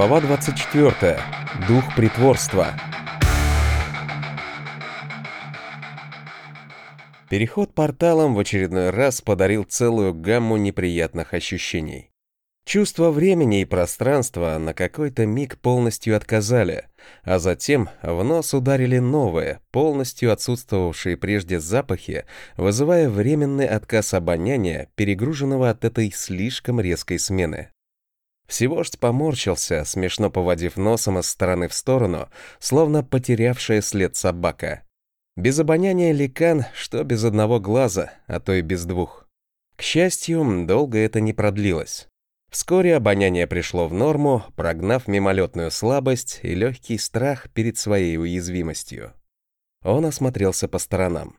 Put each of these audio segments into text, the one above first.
Глава 24. Дух притворства. Переход порталом в очередной раз подарил целую гамму неприятных ощущений. Чувство времени и пространства на какой-то миг полностью отказали, а затем в нос ударили новые, полностью отсутствовавшие прежде запахи, вызывая временный отказ обоняния, перегруженного от этой слишком резкой смены. Всевождь поморщился, смешно поводив носом из стороны в сторону, словно потерявшая след собака. Без обоняния ликан, что без одного глаза, а то и без двух. К счастью, долго это не продлилось. Вскоре обоняние пришло в норму, прогнав мимолетную слабость и легкий страх перед своей уязвимостью. Он осмотрелся по сторонам.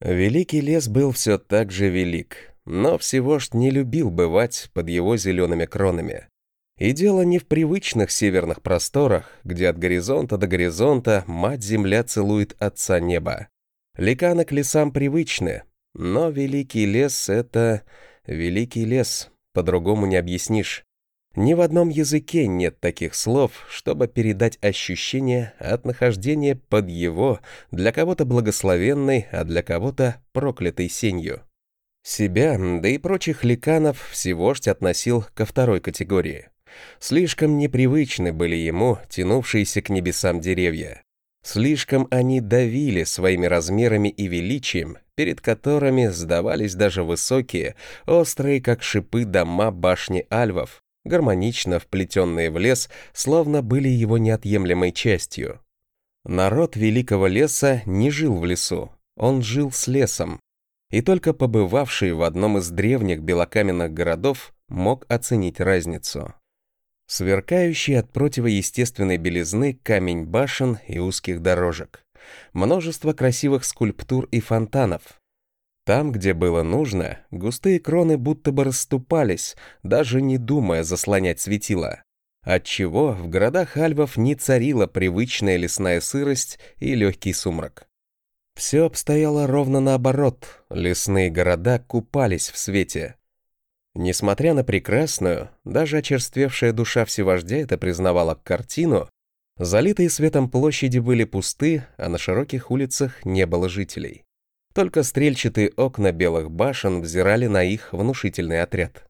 Великий лес был все так же велик, но Всевождь не любил бывать под его зелеными кронами. И дело не в привычных северных просторах, где от горизонта до горизонта мать-земля целует отца неба. Ликаны к лесам привычны, но великий лес — это великий лес, по-другому не объяснишь. Ни в одном языке нет таких слов, чтобы передать ощущение от нахождения под его, для кого-то благословенной, а для кого-то проклятой сенью. Себя, да и прочих ликанов, всевождь относил ко второй категории. Слишком непривычны были ему тянувшиеся к небесам деревья. Слишком они давили своими размерами и величием, перед которыми сдавались даже высокие, острые как шипы дома башни альвов, гармонично вплетенные в лес, словно были его неотъемлемой частью. Народ Великого Леса не жил в лесу, он жил с лесом. И только побывавший в одном из древних белокаменных городов мог оценить разницу сверкающий от противоестественной белизны камень башен и узких дорожек, множество красивых скульптур и фонтанов. Там, где было нужно, густые кроны будто бы расступались, даже не думая заслонять светило, отчего в городах альвов не царила привычная лесная сырость и легкий сумрак. Все обстояло ровно наоборот, лесные города купались в свете, Несмотря на прекрасную, даже очерствевшая душа всевождя это признавала картину, залитые светом площади были пусты, а на широких улицах не было жителей. Только стрельчатые окна белых башен взирали на их внушительный отряд.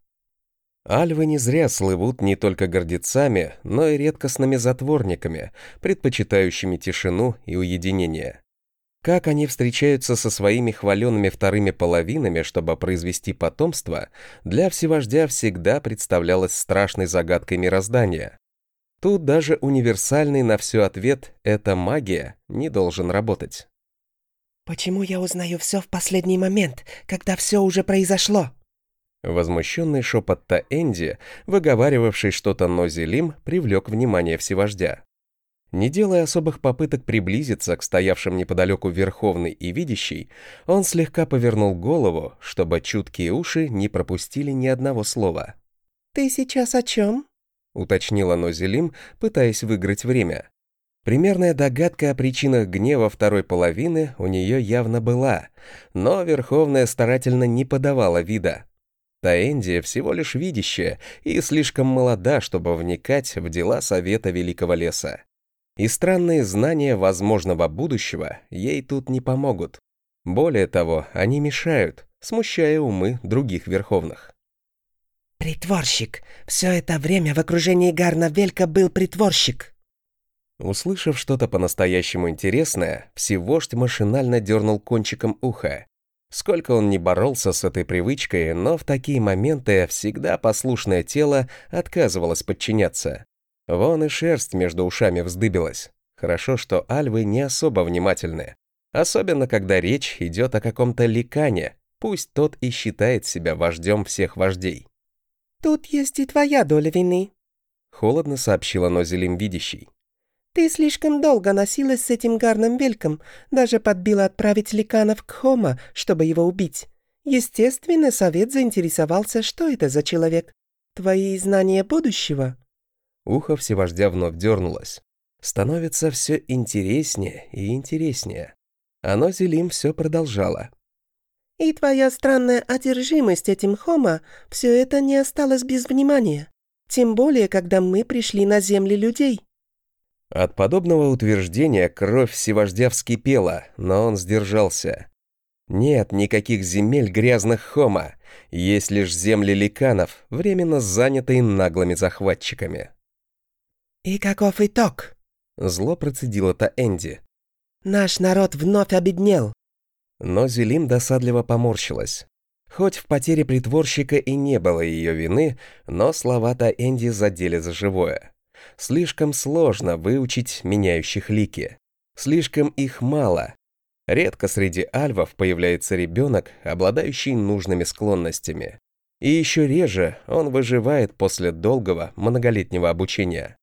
Альвы не зря слывут не только гордецами, но и редкостными затворниками, предпочитающими тишину и уединение. Как они встречаются со своими хваленными вторыми половинами, чтобы произвести потомство, для всевождя всегда представлялось страшной загадкой мироздания. Тут даже универсальный на все ответ «это магия» не должен работать. «Почему я узнаю все в последний момент, когда все уже произошло?» Возмущенный шепот Таэнди, выговаривавший что-то Нозелим, привлек внимание всевождя. Не делая особых попыток приблизиться к стоявшим неподалеку Верховный и Видящий, он слегка повернул голову, чтобы чуткие уши не пропустили ни одного слова. «Ты сейчас о чем?» — уточнила Нозелим, пытаясь выиграть время. Примерная догадка о причинах гнева второй половины у нее явно была, но Верховная старательно не подавала вида. Таэнди всего лишь видящая и слишком молода, чтобы вникать в дела Совета Великого Леса. И странные знания возможного будущего ей тут не помогут. Более того, они мешают, смущая умы других верховных. «Притворщик! Все это время в окружении Гарна Велька был притворщик!» Услышав что-то по-настоящему интересное, Всевождь машинально дернул кончиком уха. Сколько он не боролся с этой привычкой, но в такие моменты всегда послушное тело отказывалось подчиняться. Вон и шерсть между ушами вздыбилась. Хорошо, что альвы не особо внимательны. Особенно, когда речь идет о каком-то ликане, пусть тот и считает себя вождем всех вождей. «Тут есть и твоя доля вины», — холодно сообщила Нозелим Видящий. «Ты слишком долго носилась с этим гарным вельком, даже подбила отправить ликанов к Хома, чтобы его убить. Естественно, совет заинтересовался, что это за человек. Твои знания будущего?» Ухо всевождя вновь дернулось. Становится все интереснее и интереснее. Оно Зелим все продолжало. «И твоя странная одержимость этим Хома, все это не осталось без внимания. Тем более, когда мы пришли на земли людей». От подобного утверждения кровь Всевождя вскипела, но он сдержался. Нет никаких земель грязных хома, есть лишь земли ликанов, временно занятые наглыми захватчиками. «И каков итог?» Зло процедила-то Энди. «Наш народ вновь обеднел». Но Зелим досадливо поморщилась. Хоть в потере притворщика и не было ее вины, но слова-то Энди задели за живое. Слишком сложно выучить меняющих лики. Слишком их мало. Редко среди альвов появляется ребенок, обладающий нужными склонностями. И еще реже он выживает после долгого многолетнего обучения.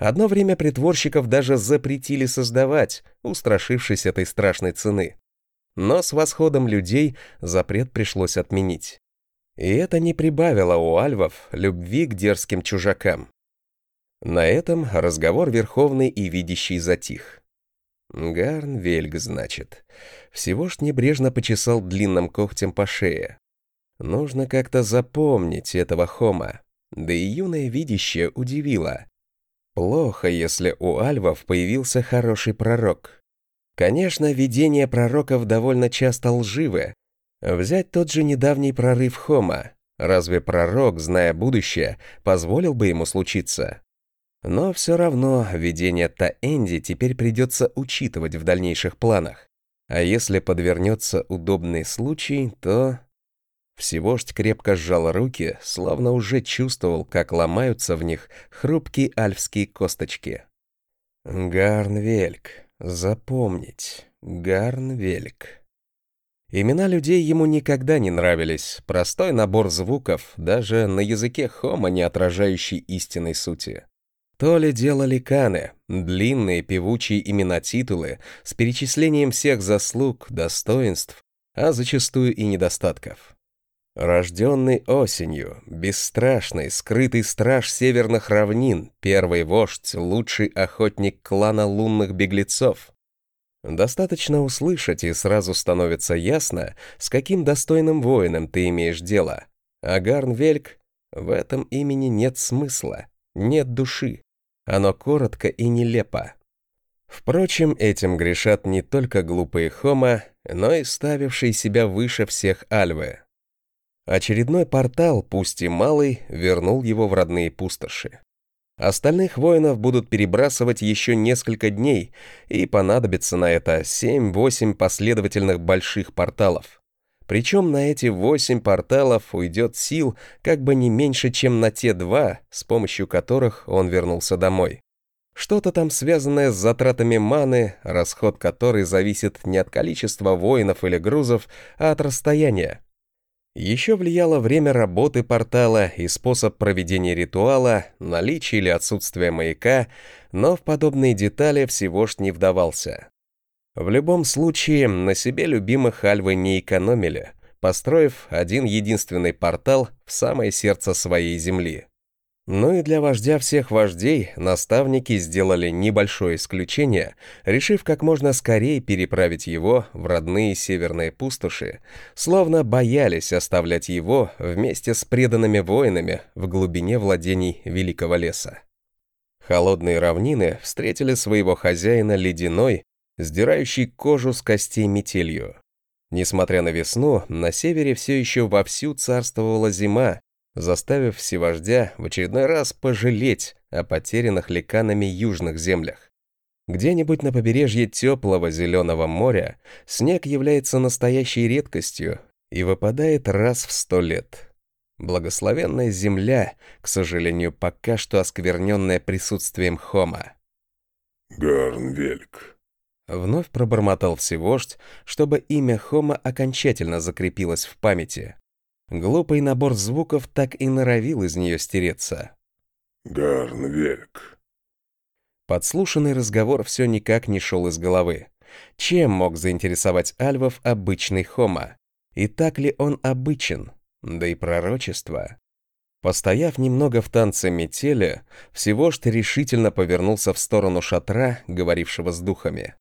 Одно время притворщиков даже запретили создавать, устрашившись этой страшной цены. Но с восходом людей запрет пришлось отменить. И это не прибавило у альвов любви к дерзким чужакам. На этом разговор Верховный и Видящий затих. Гарн Вельг, значит. Всего ж небрежно почесал длинным когтем по шее. Нужно как-то запомнить этого Хома. Да и юное видящее удивило. Плохо, если у альвов появился хороший пророк. Конечно, видения пророков довольно часто лживы. Взять тот же недавний прорыв Хома. Разве пророк, зная будущее, позволил бы ему случиться? Но все равно видение Таэнди теперь придется учитывать в дальнейших планах. А если подвернется удобный случай, то... Всевождь крепко сжал руки, словно уже чувствовал, как ломаются в них хрупкие альфские косточки. Гарнвельк. Запомнить. Гарнвельк. Имена людей ему никогда не нравились. Простой набор звуков, даже на языке хома, не отражающий истинной сути. То ли делали каны, длинные певучие имена-титулы с перечислением всех заслуг, достоинств, а зачастую и недостатков. Рожденный осенью, бесстрашный, скрытый страж северных равнин, первый вождь, лучший охотник клана лунных беглецов. Достаточно услышать, и сразу становится ясно, с каким достойным воином ты имеешь дело. А Гарнвельк, в этом имени нет смысла, нет души. Оно коротко и нелепо. Впрочем, этим грешат не только глупые хома, но и ставившие себя выше всех альвы. Очередной портал, пусть и малый, вернул его в родные пустоши. Остальных воинов будут перебрасывать еще несколько дней, и понадобится на это 7-8 последовательных больших порталов. Причем на эти 8 порталов уйдет сил как бы не меньше, чем на те два, с помощью которых он вернулся домой. Что-то там связанное с затратами маны, расход которой зависит не от количества воинов или грузов, а от расстояния. Еще влияло время работы портала и способ проведения ритуала, наличие или отсутствие маяка, но в подобные детали всего ж не вдавался. В любом случае, на себе любимых Альвы не экономили, построив один единственный портал в самое сердце своей земли. Ну и для вождя всех вождей наставники сделали небольшое исключение, решив как можно скорее переправить его в родные северные пустоши, словно боялись оставлять его вместе с преданными воинами в глубине владений Великого леса. Холодные равнины встретили своего хозяина ледяной, сдирающей кожу с костей метелью. Несмотря на весну, на севере все еще вовсю царствовала зима, заставив всевождя в очередной раз пожалеть о потерянных ликанами южных землях. Где-нибудь на побережье теплого зеленого моря снег является настоящей редкостью и выпадает раз в сто лет. Благословенная земля, к сожалению, пока что оскверненная присутствием Хома. «Гарнвельк», — вновь пробормотал всевождь, чтобы имя Хома окончательно закрепилось в памяти. Глупый набор звуков так и норовил из нее стереться. «Гарнвельк». Подслушанный разговор все никак не шел из головы. Чем мог заинтересовать Альвов обычный Хома? И так ли он обычен? Да и пророчество. Постояв немного в танце метели, всего что решительно повернулся в сторону шатра, говорившего с духами.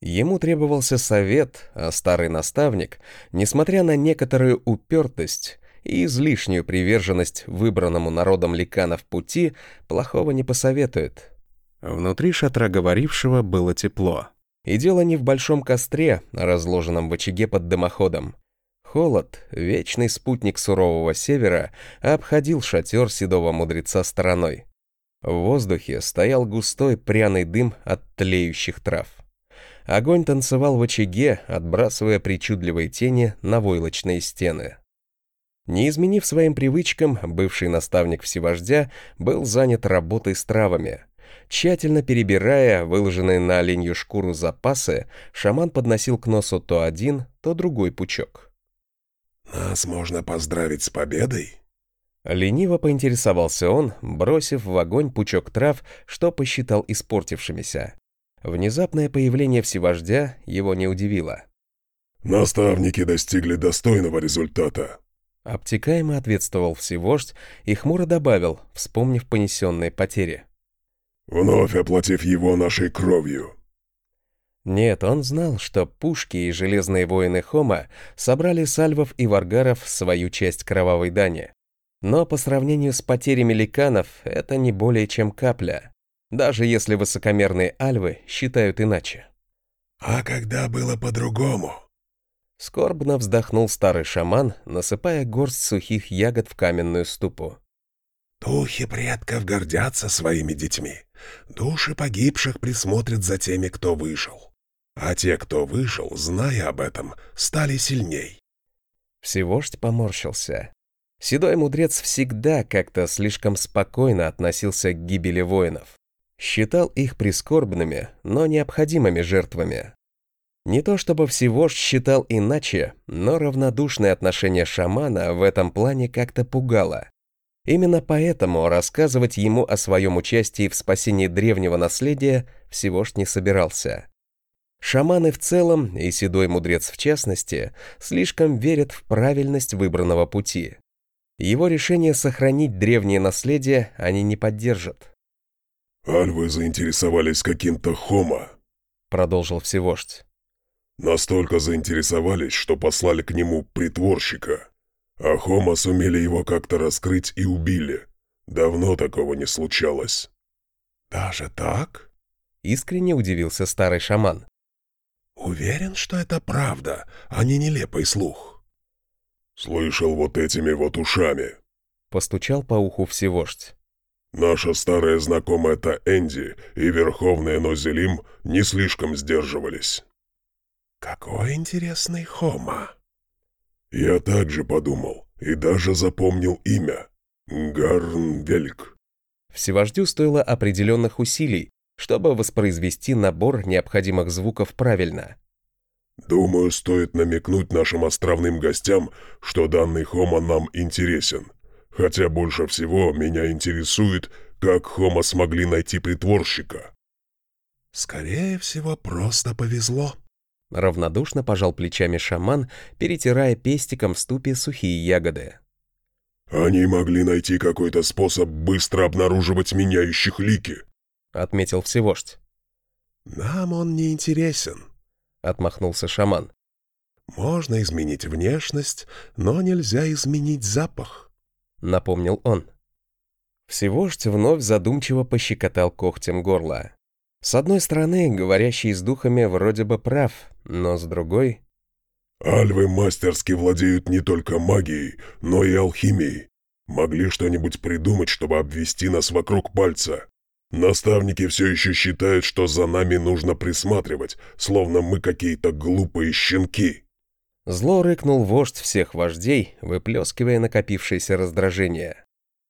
Ему требовался совет, а старый наставник, несмотря на некоторую упертость, и излишнюю приверженность выбранному народом ликанов пути плохого не посоветует. Внутри шатра говорившего было тепло. И дело не в большом костре, разложенном в очаге под дымоходом. Холод, вечный спутник сурового севера, обходил шатер седого мудреца стороной. В воздухе стоял густой пряный дым от тлеющих трав. Огонь танцевал в очаге, отбрасывая причудливые тени на войлочные стены. Не изменив своим привычкам, бывший наставник всевождя был занят работой с травами. Тщательно перебирая выложенные на оленью шкуру запасы, шаман подносил к носу то один, то другой пучок. «Нас можно поздравить с победой?» Лениво поинтересовался он, бросив в огонь пучок трав, что посчитал испортившимися. Внезапное появление всевождя его не удивило. «Наставники достигли достойного результата». Обтекаемо ответствовал всевождь и хмуро добавил, вспомнив понесенные потери. «Вновь оплатив его нашей кровью». Нет, он знал, что пушки и железные воины Хома собрали сальвов и варгаров свою часть кровавой дани. Но по сравнению с потерями ликанов это не более чем капля, даже если высокомерные альвы считают иначе. «А когда было по-другому?» Скорбно вздохнул старый шаман, насыпая горсть сухих ягод в каменную ступу. «Духи предков гордятся своими детьми. Души погибших присмотрят за теми, кто выжил. А те, кто выжил, зная об этом, стали сильней». Всевождь поморщился. Седой мудрец всегда как-то слишком спокойно относился к гибели воинов. Считал их прискорбными, но необходимыми жертвами. Не то чтобы всего считал иначе, но равнодушное отношение шамана в этом плане как-то пугало. Именно поэтому рассказывать ему о своем участии в спасении древнего наследия всего ж не собирался. Шаманы в целом, и седой мудрец в частности, слишком верят в правильность выбранного пути. Его решение сохранить древнее наследие они не поддержат. «Альвы заинтересовались каким-то хома», — продолжил Всевождь. «Настолько заинтересовались, что послали к нему притворщика. А хома сумели его как-то раскрыть и убили. Давно такого не случалось». «Даже так?» — искренне удивился старый шаман. «Уверен, что это правда, а не нелепый слух». «Слышал вот этими вот ушами», — постучал по уху всевождь. «Наша старая знакомая-то Энди и Верховная Нозелим не слишком сдерживались». «Какой интересный Хома!» «Я также подумал и даже запомнил имя. Гарнвельк». Всевождю стоило определенных усилий, чтобы воспроизвести набор необходимых звуков правильно. «Думаю, стоит намекнуть нашим островным гостям, что данный Хома нам интересен. Хотя больше всего меня интересует, как Хома смогли найти притворщика». «Скорее всего, просто повезло», — равнодушно пожал плечами шаман, перетирая пестиком в ступе сухие ягоды. «Они могли найти какой-то способ быстро обнаруживать меняющих лики», — отметил всевождь. «Нам он не интересен», отмахнулся шаман. «Можно изменить внешность, но нельзя изменить запах», — напомнил он. Всевождь вновь задумчиво пощекотал когтем горло. С одной стороны, говорящий с духами вроде бы прав, но с другой... «Альвы мастерски владеют не только магией, но и алхимией. Могли что-нибудь придумать, чтобы обвести нас вокруг пальца. Наставники все еще считают, что за нами нужно присматривать, словно мы какие-то глупые щенки». Зло рыкнул вождь всех вождей, выплескивая накопившееся раздражение.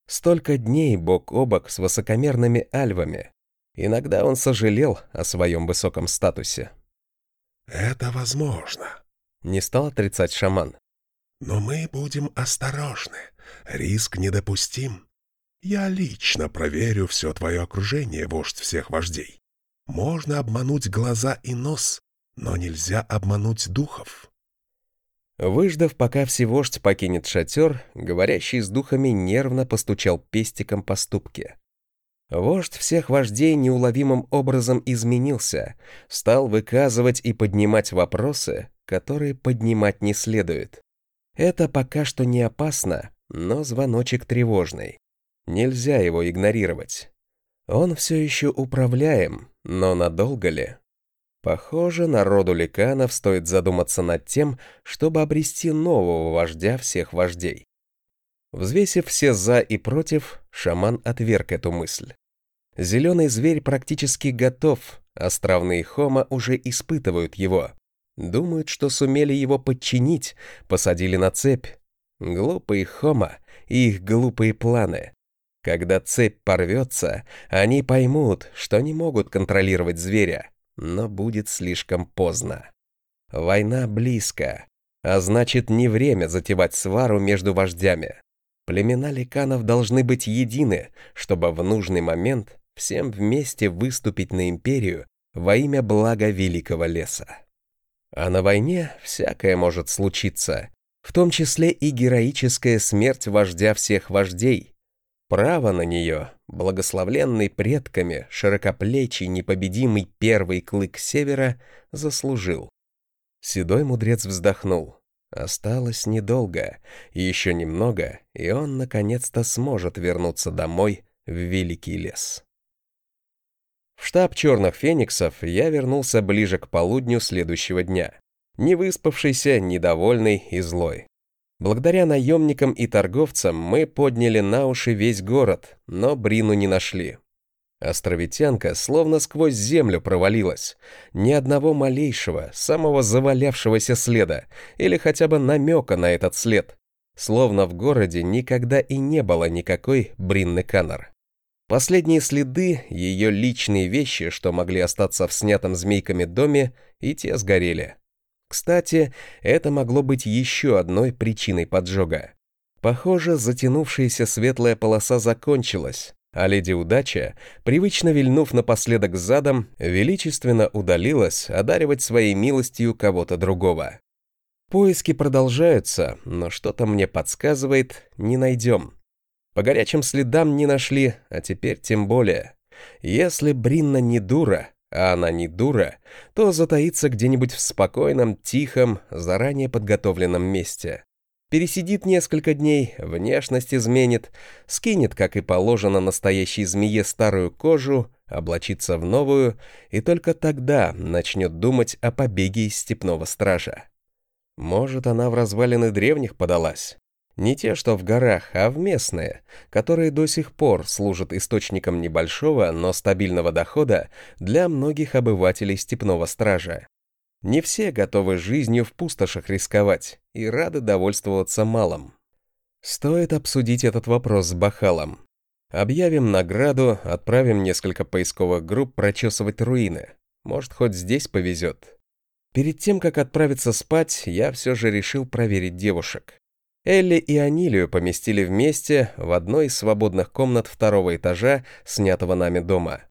Столько дней бок о бок с высокомерными альвами. Иногда он сожалел о своем высоком статусе. «Это возможно», — не стал отрицать шаман. «Но мы будем осторожны. Риск недопустим. Я лично проверю все твое окружение, вождь всех вождей. Можно обмануть глаза и нос, но нельзя обмануть духов». Выждав, пока всевождь покинет шатер, говорящий с духами нервно постучал пестиком по ступке. Вождь всех вождей неуловимым образом изменился, стал выказывать и поднимать вопросы, которые поднимать не следует. Это пока что не опасно, но звоночек тревожный. Нельзя его игнорировать. Он все еще управляем, но надолго ли? Похоже, народу ликанов стоит задуматься над тем, чтобы обрести нового вождя всех вождей. Взвесив все «за» и «против», шаман отверг эту мысль. Зеленый зверь практически готов, островные хома уже испытывают его. Думают, что сумели его подчинить, посадили на цепь. Глупые хома и их глупые планы. Когда цепь порвется, они поймут, что не могут контролировать зверя, но будет слишком поздно. Война близко, а значит не время затевать свару между вождями. Племена ликанов должны быть едины, чтобы в нужный момент всем вместе выступить на империю во имя блага великого леса. А на войне всякое может случиться, в том числе и героическая смерть вождя всех вождей. Право на нее, благословленный предками, широкоплечий, непобедимый первый клык севера, заслужил. Седой мудрец вздохнул. Осталось недолго, еще немного, и он наконец-то сможет вернуться домой в Великий лес. В штаб черных фениксов я вернулся ближе к полудню следующего дня. Не выспавшийся, недовольный и злой. Благодаря наемникам и торговцам мы подняли на уши весь город, но Брину не нашли. Островитянка словно сквозь землю провалилась. Ни одного малейшего, самого завалявшегося следа, или хотя бы намека на этот след. Словно в городе никогда и не было никакой Бринны Каннер. Последние следы, ее личные вещи, что могли остаться в снятом змейками доме, и те сгорели. Кстати, это могло быть еще одной причиной поджога. Похоже, затянувшаяся светлая полоса закончилась, а леди Удача, привычно вильнув напоследок задом, величественно удалилась одаривать своей милостью кого-то другого. Поиски продолжаются, но что-то мне подсказывает, не найдем. По горячим следам не нашли, а теперь тем более. Если Бринна не дура, а она не дура, то затаится где-нибудь в спокойном, тихом, заранее подготовленном месте пересидит несколько дней, внешность изменит, скинет, как и положено настоящей змее, старую кожу, облачится в новую, и только тогда начнет думать о побеге из степного стража. Может, она в развалины древних подалась? Не те, что в горах, а в местные, которые до сих пор служат источником небольшого, но стабильного дохода для многих обывателей степного стража. Не все готовы жизнью в пустошах рисковать и рады довольствоваться малым. Стоит обсудить этот вопрос с Бахалом. Объявим награду, отправим несколько поисковых групп прочесывать руины. Может, хоть здесь повезет. Перед тем, как отправиться спать, я все же решил проверить девушек. Элли и Анилию поместили вместе в одной из свободных комнат второго этажа, снятого нами дома.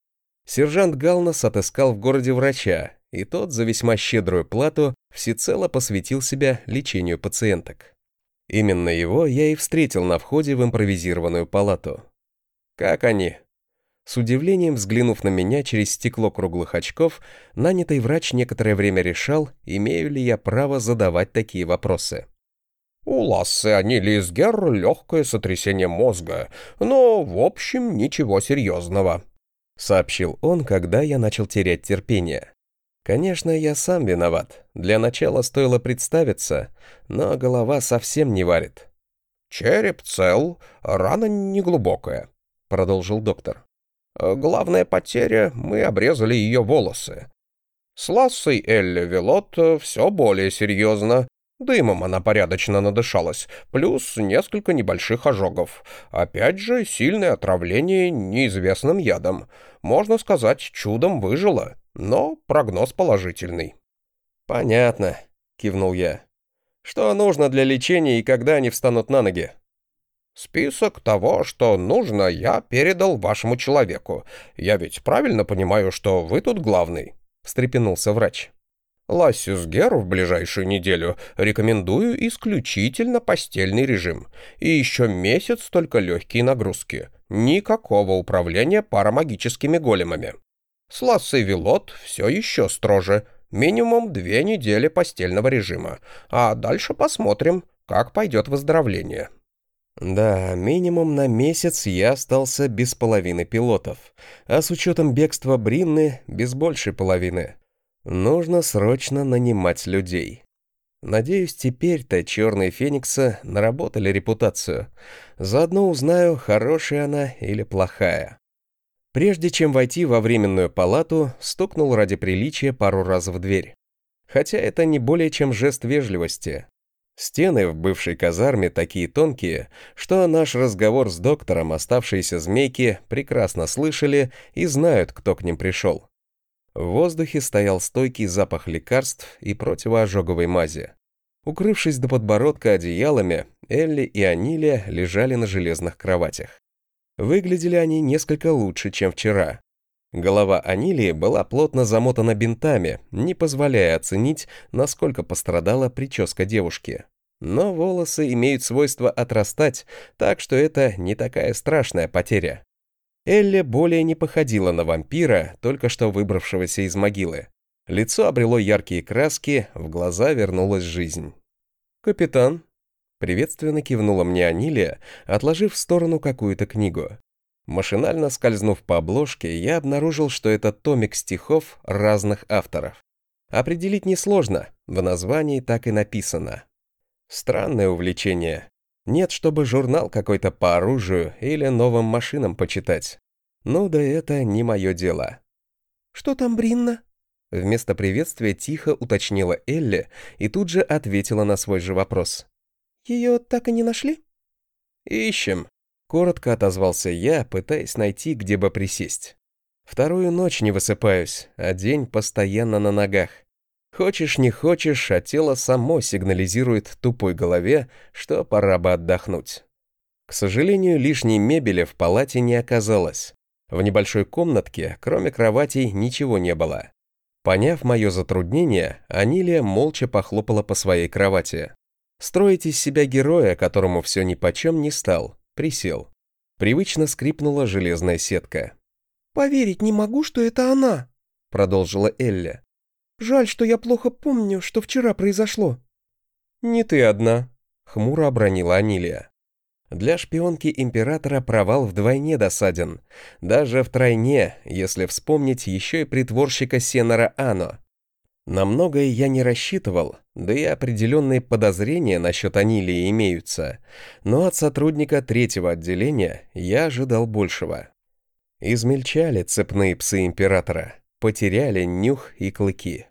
Сержант Галнас отыскал в городе врача, и тот за весьма щедрую плату всецело посвятил себя лечению пациенток. Именно его я и встретил на входе в импровизированную палату. «Как они?» С удивлением взглянув на меня через стекло круглых очков, нанятый врач некоторое время решал, имею ли я право задавать такие вопросы. «У Лассы Анилисгер легкое сотрясение мозга, но, в общем, ничего серьезного», — сообщил он, когда я начал терять терпение. Конечно, я сам виноват. Для начала стоило представиться, но голова совсем не варит. «Череп цел, рана неглубокая», — продолжил доктор. «Главная потеря — мы обрезали ее волосы. С Лассой Элли Велот все более серьезно. Дымом она порядочно надышалась, плюс несколько небольших ожогов. Опять же, сильное отравление неизвестным ядом. Можно сказать, чудом выжила но прогноз положительный. «Понятно», — кивнул я. «Что нужно для лечения и когда они встанут на ноги?» «Список того, что нужно, я передал вашему человеку. Я ведь правильно понимаю, что вы тут главный?» — встрепенулся врач. «Лассис Геру в ближайшую неделю рекомендую исключительно постельный режим. И еще месяц только легкие нагрузки. Никакого управления парамагическими големами. С Лассой Вилот все еще строже. Минимум две недели постельного режима. А дальше посмотрим. как пойдет выздоровление. Да, минимум на месяц я остался без половины пилотов, а с учетом бегства Бринны без большей половины. Нужно срочно нанимать людей. Надеюсь, теперь-то черные фениксы наработали репутацию. Заодно узнаю, хорошая она или плохая. Прежде чем войти во временную палату, стукнул ради приличия пару раз в дверь. Хотя это не более чем жест вежливости. Стены в бывшей казарме такие тонкие, что наш разговор с доктором оставшиеся змейки прекрасно слышали и знают, кто к ним пришел. В воздухе стоял стойкий запах лекарств и противоожоговой мази. Укрывшись до подбородка одеялами, Элли и Анилия лежали на железных кроватях. Выглядели они несколько лучше, чем вчера. Голова Анилии была плотно замотана бинтами, не позволяя оценить, насколько пострадала прическа девушки. Но волосы имеют свойство отрастать, так что это не такая страшная потеря. Элли более не походила на вампира, только что выбравшегося из могилы. Лицо обрело яркие краски, в глаза вернулась жизнь. «Капитан», — приветственно кивнула мне Анилия, отложив в сторону какую-то книгу. Машинально скользнув по обложке, я обнаружил, что это томик стихов разных авторов. Определить несложно, в названии так и написано. Странное увлечение. Нет, чтобы журнал какой-то по оружию или новым машинам почитать. Ну да это не мое дело. «Что там, Бринна?» Вместо приветствия тихо уточнила Элли и тут же ответила на свой же вопрос. «Ее так и не нашли?» «Ищем», Коротко отозвался я, пытаясь найти, где бы присесть. Вторую ночь не высыпаюсь, а день постоянно на ногах. Хочешь не хочешь, а тело само сигнализирует тупой голове, что пора бы отдохнуть. К сожалению, лишней мебели в палате не оказалось. В небольшой комнатке, кроме кроватей, ничего не было. Поняв мое затруднение, Анилия молча похлопала по своей кровати. Строить из себя героя, которому все нипочем не стал, Присел. Привычно скрипнула железная сетка. «Поверить не могу, что это она», — продолжила Элли. «Жаль, что я плохо помню, что вчера произошло». «Не ты одна», — хмуро обронила Анилия. Для шпионки императора провал вдвойне досаден. Даже втройне, если вспомнить еще и притворщика Сенора Ано. На многое я не рассчитывал, да и определенные подозрения насчет Анилии имеются, но от сотрудника третьего отделения я ожидал большего. Измельчали цепные псы императора, потеряли нюх и клыки.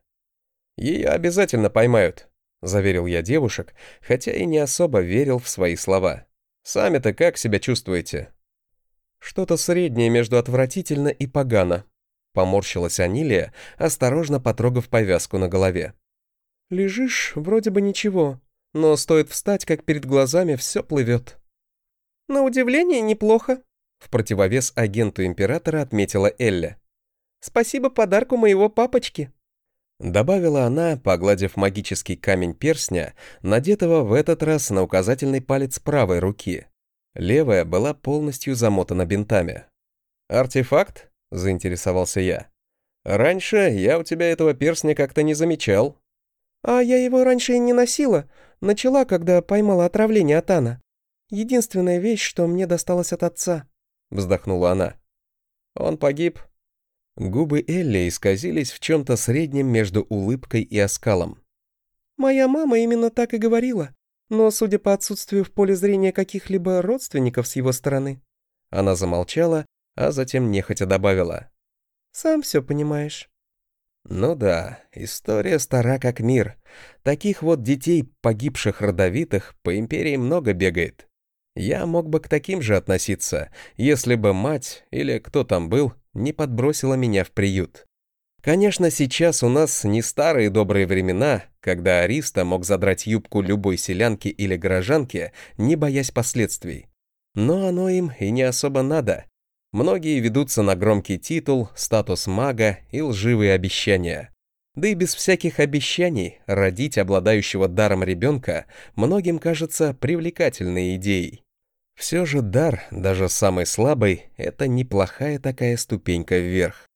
«Ее обязательно поймают», — заверил я девушек, хотя и не особо верил в свои слова. «Сами-то как себя чувствуете?» «Что-то среднее между отвратительно и погано», Поморщилась Анилия, осторожно потрогав повязку на голове. «Лежишь, вроде бы ничего, но стоит встать, как перед глазами все плывет». «На удивление, неплохо», — в противовес агенту императора отметила Элля. «Спасибо подарку моего папочки». Добавила она, погладив магический камень перстня, надетого в этот раз на указательный палец правой руки. Левая была полностью замотана бинтами. «Артефакт?» заинтересовался я. «Раньше я у тебя этого перстня как-то не замечал». «А я его раньше и не носила. Начала, когда поймала отравление от Анна. Единственная вещь, что мне досталась от отца», — вздохнула она. «Он погиб». Губы Элли исказились в чем-то среднем между улыбкой и оскалом. «Моя мама именно так и говорила, но, судя по отсутствию в поле зрения каких-либо родственников с его стороны...» Она замолчала, а затем нехотя добавила. «Сам все понимаешь». Ну да, история стара как мир. Таких вот детей, погибших родовитых, по империи много бегает. Я мог бы к таким же относиться, если бы мать или кто там был, не подбросила меня в приют. Конечно, сейчас у нас не старые добрые времена, когда Ариста мог задрать юбку любой селянки или горожанки, не боясь последствий. Но оно им и не особо надо. Многие ведутся на громкий титул, статус мага и лживые обещания. Да и без всяких обещаний родить обладающего даром ребенка многим кажется привлекательной идеей. Все же дар, даже самый слабый, это неплохая такая ступенька вверх.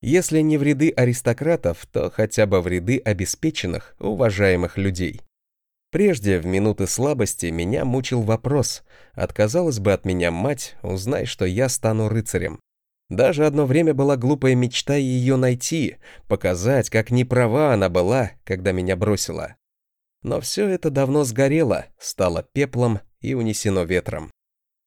Если не в ряды аристократов, то хотя бы в ряды обеспеченных, уважаемых людей. Прежде, в минуты слабости, меня мучил вопрос, отказалась бы от меня мать, узнай, что я стану рыцарем. Даже одно время была глупая мечта ее найти, показать, как неправа она была, когда меня бросила. Но все это давно сгорело, стало пеплом и унесено ветром.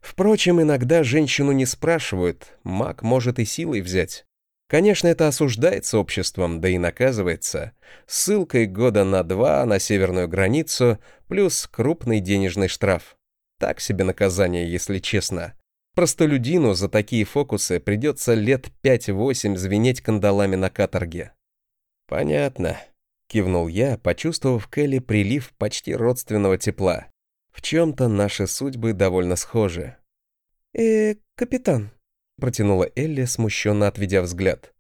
Впрочем, иногда женщину не спрашивают, маг может и силой взять. Конечно, это осуждается обществом, да и наказывается. Ссылкой года на два на северную границу, плюс крупный денежный штраф. Так себе наказание, если честно. Простолюдину за такие фокусы придется лет 5-8 звенеть кандалами на каторге. «Понятно», — кивнул я, почувствовав к Элли прилив почти родственного тепла. В чем-то наши судьбы довольно схожи. «Э, капитан», — протянула Элли, смущенно отведя взгляд.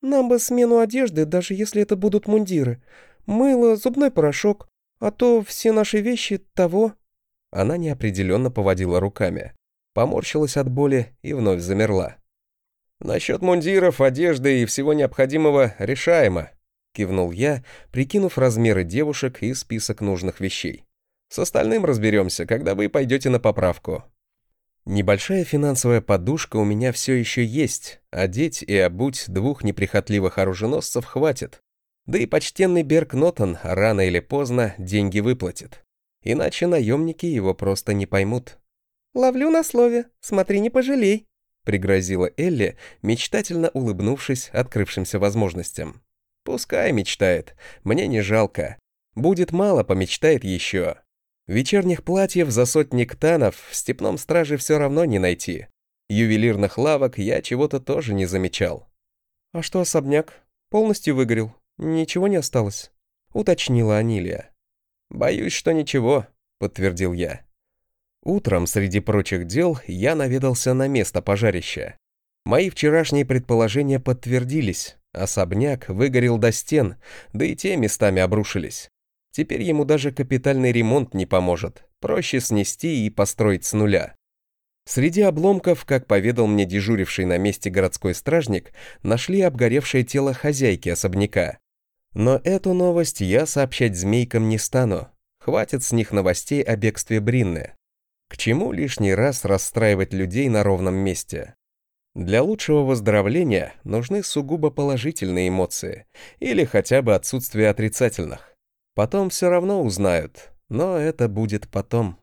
«Нам бы смену одежды, даже если это будут мундиры. Мыло, зубной порошок, а то все наши вещи того...» Она неопределенно поводила руками поморщилась от боли и вновь замерла. «Насчет мундиров, одежды и всего необходимого решаемо», кивнул я, прикинув размеры девушек и список нужных вещей. «С остальным разберемся, когда вы пойдете на поправку». Небольшая финансовая подушка у меня все еще есть, одеть и обуть двух неприхотливых оруженосцев хватит. Да и почтенный Берг Нотон рано или поздно деньги выплатит. Иначе наемники его просто не поймут. «Ловлю на слове, смотри, не пожалей», — пригрозила Элли, мечтательно улыбнувшись открывшимся возможностям. «Пускай мечтает, мне не жалко. Будет мало, помечтает еще. Вечерних платьев за сотни ктанов в степном страже все равно не найти. Ювелирных лавок я чего-то тоже не замечал». «А что особняк? Полностью выгорел? Ничего не осталось?» — уточнила Анилия. «Боюсь, что ничего», — подтвердил я. Утром, среди прочих дел, я наведался на место пожарища. Мои вчерашние предположения подтвердились. Особняк выгорел до стен, да и те местами обрушились. Теперь ему даже капитальный ремонт не поможет. Проще снести и построить с нуля. Среди обломков, как поведал мне дежуривший на месте городской стражник, нашли обгоревшее тело хозяйки особняка. Но эту новость я сообщать змейкам не стану. Хватит с них новостей о бегстве Бринны. К чему лишний раз расстраивать людей на ровном месте? Для лучшего выздоровления нужны сугубо положительные эмоции или хотя бы отсутствие отрицательных. Потом все равно узнают, но это будет потом.